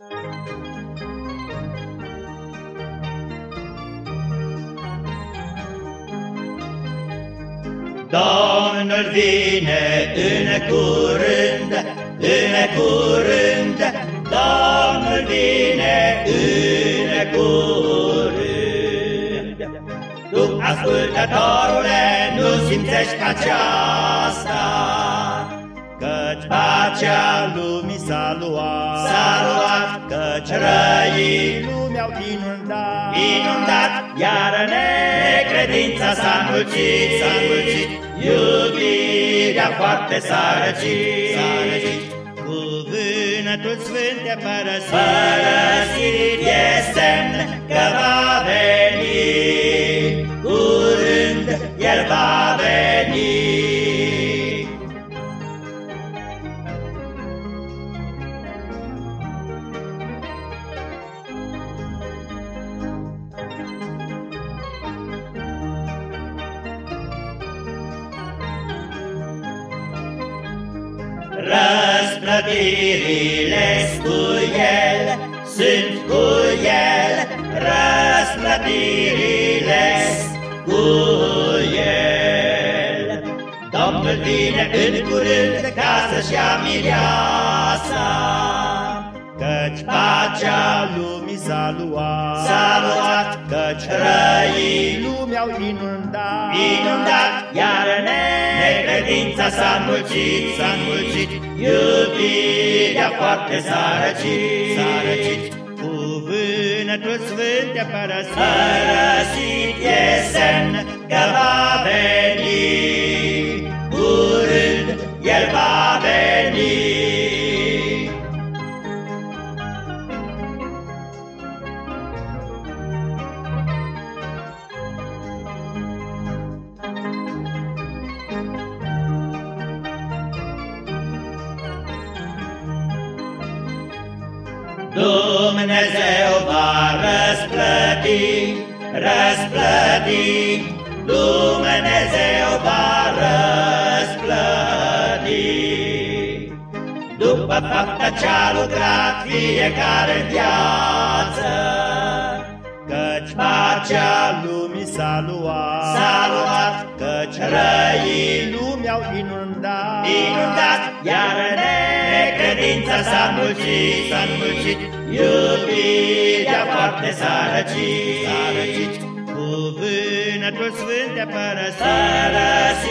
Domnul vine în curând, în curând, Domnul vine în curând. Tu, ascultătorule, nu simțești aceasta, Căci pacea lumii s-a luat, s-a luat, Căci răii lumea au inundat, inundat, iar necredința s-a înmulțit, s-a înmulțit, iubirea foarte s-a răcit, s-a răcit. Cuvântul Sfânt te părăsit, părăsit e semn Răsplătirile cu el, sunt cu el, răsplătirile cu el. Domnul vine în curând ca să-și ia mireasa, Căci pacea lumii s-a luat, s-a luat, Căci răii lumea au inundat, inundat, iar necredința s-a înmulțit, s-a înmulțit, iubirea foarte s-a răcit, s-a răcit. Cuvântul Sfânt te părăsit, părăsit e Dumnezeu va răsplăti, răsplăti, Dumnezeu va răsplăti. După fapta ce-a lucrat fiecare în viață, Căci pacea lumii s-a luat, s-a luat, Căci răii lumea au inundat, inundat, iar necredința s-a înmulțit, s-a înmulțit, iubirea foarte s-a răcit, s-a răcit. Cuvântul Sfânt te părăsit,